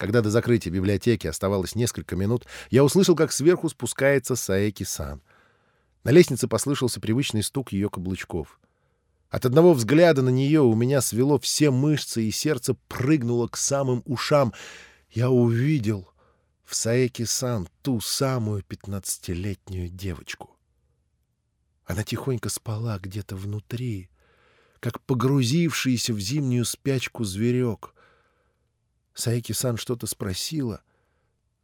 Когда до закрытия библиотеки оставалось несколько минут, я услышал, как сверху спускается Саэки-сан. На лестнице послышался привычный стук ее каблучков. От одного взгляда на нее у меня свело все мышцы, и сердце прыгнуло к самым ушам. Я увидел в Саэки-сан ту самую пятнадцатилетнюю девочку. Она тихонько спала где-то внутри, как погрузившийся в зимнюю спячку зверек. Саэки-сан что-то спросила,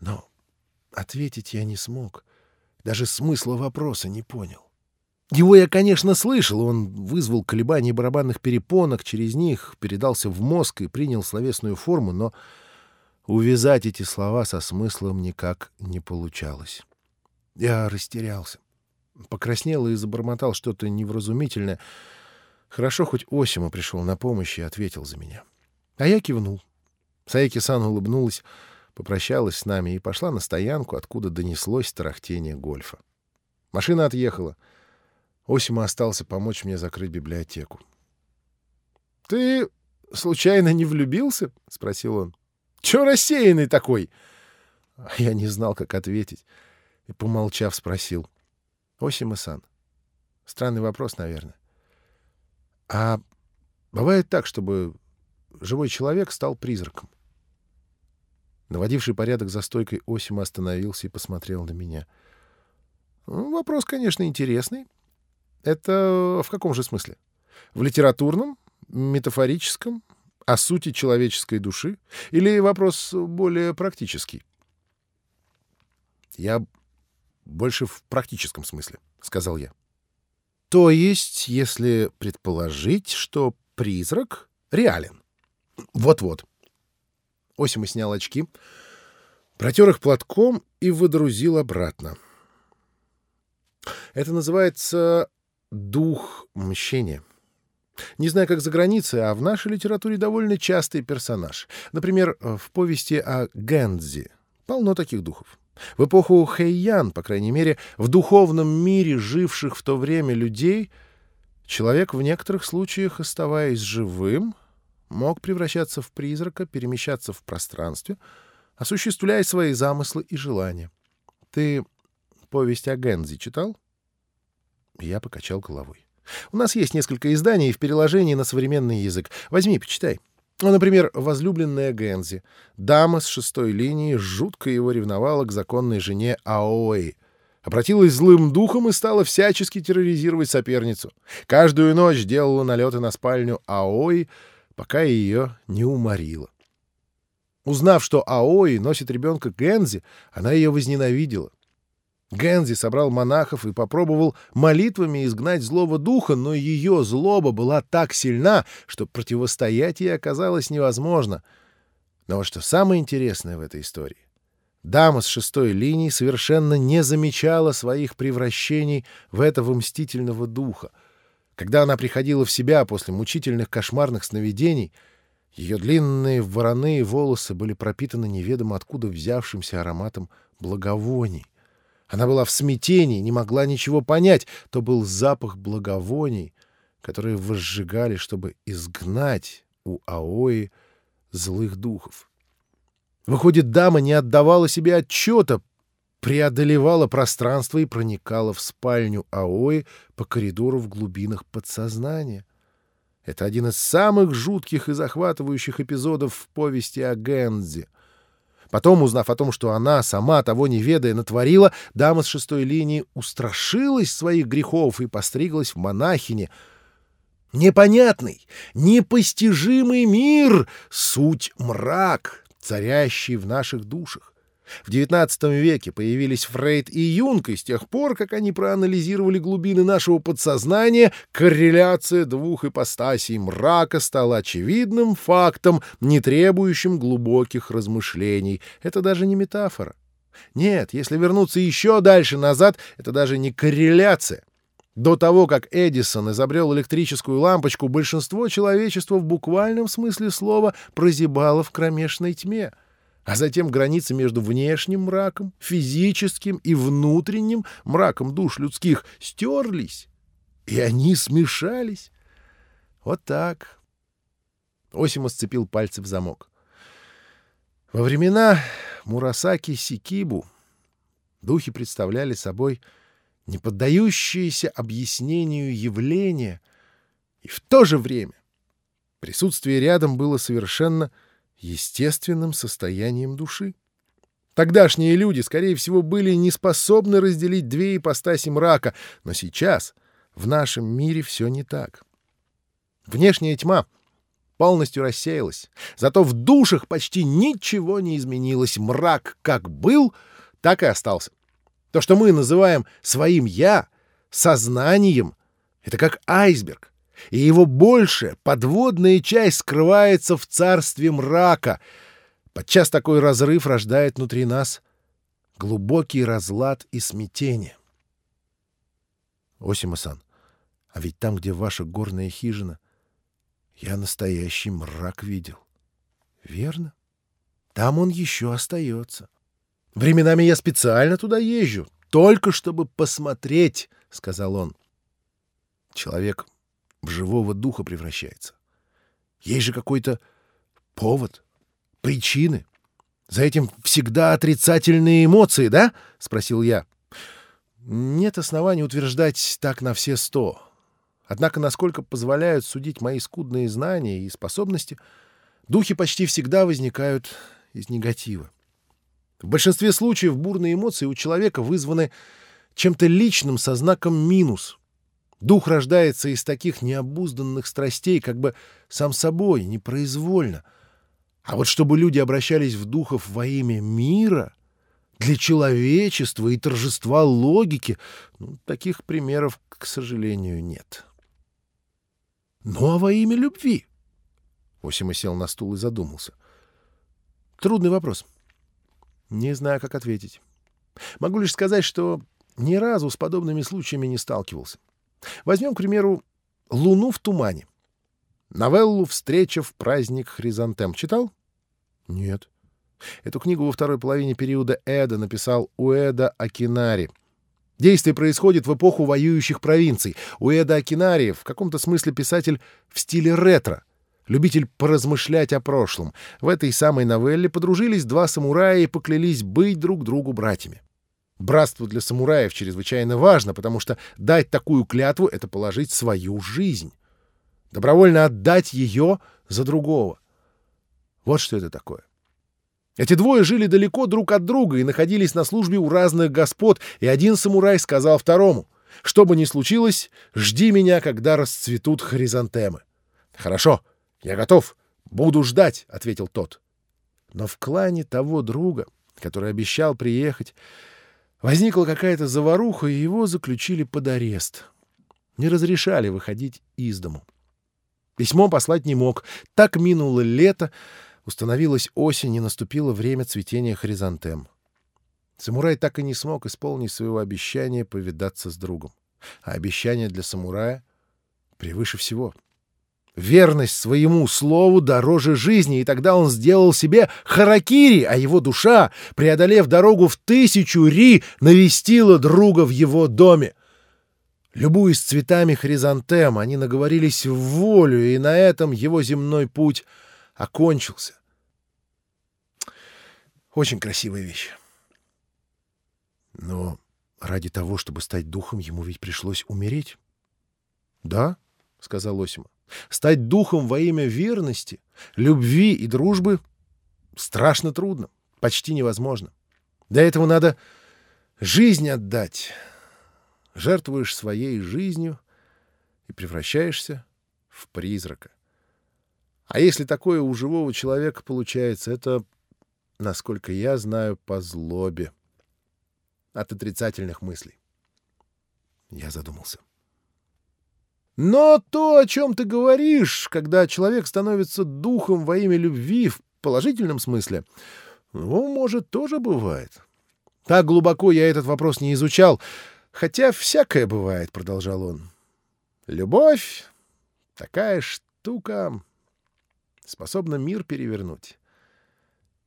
но ответить я не смог. Даже смысла вопроса не понял. Его я, конечно, слышал. Он вызвал колебания барабанных перепонок, через них передался в мозг и принял словесную форму, но увязать эти слова со смыслом никак не получалось. Я растерялся. Покраснел и забормотал что-то невразумительное. Хорошо, хоть Осима пришел на помощь и ответил за меня. А я кивнул. Саеки-сан улыбнулась, попрощалась с нами и пошла на стоянку, откуда донеслось тарахтение гольфа. Машина отъехала. Осима остался помочь мне закрыть библиотеку. — Ты случайно не влюбился? — спросил он. — Чё рассеянный такой? Я не знал, как ответить, и, помолчав, спросил. — Осима-сан, странный вопрос, наверное. А бывает так, чтобы живой человек стал призраком? Наводивший порядок за стойкой Осима остановился и посмотрел на меня. Ну, вопрос, конечно, интересный. Это в каком же смысле? В литературном, метафорическом, о сути человеческой души? Или вопрос более практический? Я больше в практическом смысле, — сказал я. То есть, если предположить, что призрак реален. Вот-вот. Осима снял очки, протер их платком и выдрузил обратно. Это называется дух мщения. Не знаю, как за границей, а в нашей литературе довольно частый персонаж. Например, в повести о Гэндзи полно таких духов. В эпоху Хэйян, по крайней мере, в духовном мире живших в то время людей, человек в некоторых случаях, оставаясь живым, мог превращаться в призрака, перемещаться в пространстве, осуществляя свои замыслы и желания. Ты повесть о Гензи читал? Я покачал головой. У нас есть несколько изданий в переложении на современный язык. Возьми, почитай. Ну, например, «Возлюбленная Гензи». Дама с шестой линии жутко его ревновала к законной жене Аои. Обратилась злым духом и стала всячески терроризировать соперницу. Каждую ночь делала налеты на спальню Аои, пока ее не уморила. Узнав, что Аои носит ребенка Гензи, она ее возненавидела. Гензи собрал монахов и попробовал молитвами изгнать злого духа, но ее злоба была так сильна, что противостоять ей оказалось невозможно. Но вот что самое интересное в этой истории. Дама с шестой линии совершенно не замечала своих превращений в этого мстительного духа — когда она приходила в себя после мучительных кошмарных сновидений, ее длинные вороные волосы были пропитаны неведомо откуда взявшимся ароматом благовоний. Она была в смятении, не могла ничего понять. То был запах благовоний, которые возжигали, чтобы изгнать у Аои злых духов. Выходит, дама не отдавала себе отчета, преодолевала пространство и проникала в спальню Аои по коридору в глубинах подсознания. Это один из самых жутких и захватывающих эпизодов в повести о Гензе. Потом, узнав о том, что она, сама того не ведая, натворила, дама с шестой линии устрашилась своих грехов и постриглась в монахине. Непонятный, непостижимый мир — суть мрак, царящий в наших душах. В XIX веке появились Фрейд и Юнг, и с тех пор, как они проанализировали глубины нашего подсознания, корреляция двух ипостасей мрака стала очевидным фактом, не требующим глубоких размышлений. Это даже не метафора. Нет, если вернуться еще дальше назад, это даже не корреляция. До того, как Эдисон изобрел электрическую лампочку, большинство человечества в буквальном смысле слова прозябало в кромешной тьме — а затем границы между внешним мраком, физическим и внутренним мраком душ людских стерлись, и они смешались. Вот так. Осимо сцепил пальцы в замок. Во времена Мурасаки Сикибу духи представляли собой неподдающиеся объяснению явления, и в то же время присутствие рядом было совершенно естественным состоянием души. Тогдашние люди, скорее всего, были не способны разделить две ипостаси мрака, но сейчас в нашем мире все не так. Внешняя тьма полностью рассеялась, зато в душах почти ничего не изменилось. Мрак как был, так и остался. То, что мы называем своим «я», сознанием, это как айсберг, и его большая подводная часть скрывается в царстве мрака — Подчас такой разрыв рождает внутри нас глубокий разлад и смятение. Осима-сан, а ведь там, где ваша горная хижина, я настоящий мрак видел. Верно? Там он еще остается. Временами я специально туда езжу, только чтобы посмотреть, — сказал он. Человек в живого духа превращается. Есть же какой-то повод — причины. За этим всегда отрицательные эмоции, да? — спросил я. Нет оснований утверждать так на все сто. Однако, насколько позволяют судить мои скудные знания и способности, духи почти всегда возникают из негатива. В большинстве случаев бурные эмоции у человека вызваны чем-то личным со знаком «минус». Дух рождается из таких необузданных страстей, как бы сам собой, непроизвольно — а вот чтобы люди обращались в духов во имя мира, для человечества и торжества логики, ну, таких примеров, к сожалению, нет. Ну а во имя любви? Осима сел на стул и задумался. Трудный вопрос. Не знаю, как ответить. Могу лишь сказать, что ни разу с подобными случаями не сталкивался. Возьмем, к примеру, «Луну в тумане». Новеллу «Встреча в праздник Хризантем» читал? Нет. Эту книгу во второй половине периода Эда написал Уэда Акинари. Действие происходит в эпоху воюющих провинций. Уэда Акинари в каком-то смысле писатель в стиле ретро, любитель поразмышлять о прошлом. В этой самой новелле подружились два самурая и поклялись быть друг другу братьями. Братство для самураев чрезвычайно важно, потому что дать такую клятву — это положить свою жизнь добровольно отдать ее за другого. Вот что это такое. Эти двое жили далеко друг от друга и находились на службе у разных господ, и один самурай сказал второму, «Что бы ни случилось, жди меня, когда расцветут хризантемы». «Хорошо, я готов, буду ждать», — ответил тот. Но в клане того друга, который обещал приехать, возникла какая-то заваруха, и его заключили под арест. Не разрешали выходить из дому. Письмо послать не мог. Так минуло лето, установилась осень и наступило время цветения хризантем. Самурай так и не смог исполнить своего обещания повидаться с другом. А обещание для самурая превыше всего. Верность своему слову дороже жизни, и тогда он сделал себе харакири, а его душа, преодолев дорогу в тысячу ри, навестила друга в его доме. Любуясь цветами хризантем, они наговорились в волю, и на этом его земной путь окончился. Очень красивая вещь. Но ради того, чтобы стать духом, ему ведь пришлось умереть. — Да, — сказал Осима. — Стать духом во имя верности, любви и дружбы страшно трудно, почти невозможно. Для этого надо жизнь отдать, жертвуешь своей жизнью и превращаешься в призрака. А если такое у живого человека получается, это, насколько я знаю, по злобе от отрицательных мыслей. Я задумался. Но то, о чем ты говоришь, когда человек становится духом во имя любви в положительном смысле, ну, может, тоже бывает. Так глубоко я этот вопрос не изучал, Хотя всякое бывает, — продолжал он. Любовь — такая штука, способна мир перевернуть.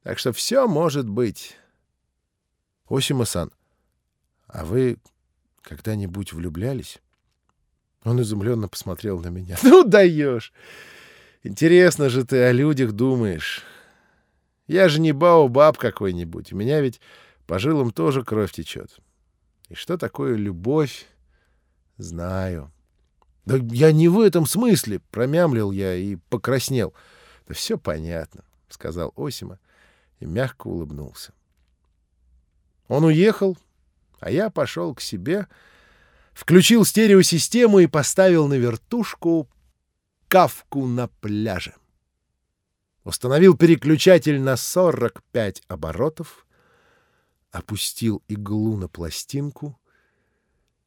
Так что все может быть. Осима-сан, а вы когда-нибудь влюблялись? Он изумленно посмотрел на меня. Ну, даешь! Интересно же ты о людях думаешь. Я же не баобаб какой-нибудь. У меня ведь по жилам тоже кровь течет. И что такое любовь, знаю. — Да я не в этом смысле, — промямлил я и покраснел. — Да все понятно, — сказал Осима и мягко улыбнулся. Он уехал, а я пошел к себе, включил стереосистему и поставил на вертушку кавку на пляже. Установил переключатель на 45 оборотов, опустил иглу на пластинку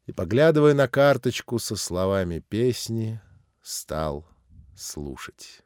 и, поглядывая на карточку со словами песни, стал слушать.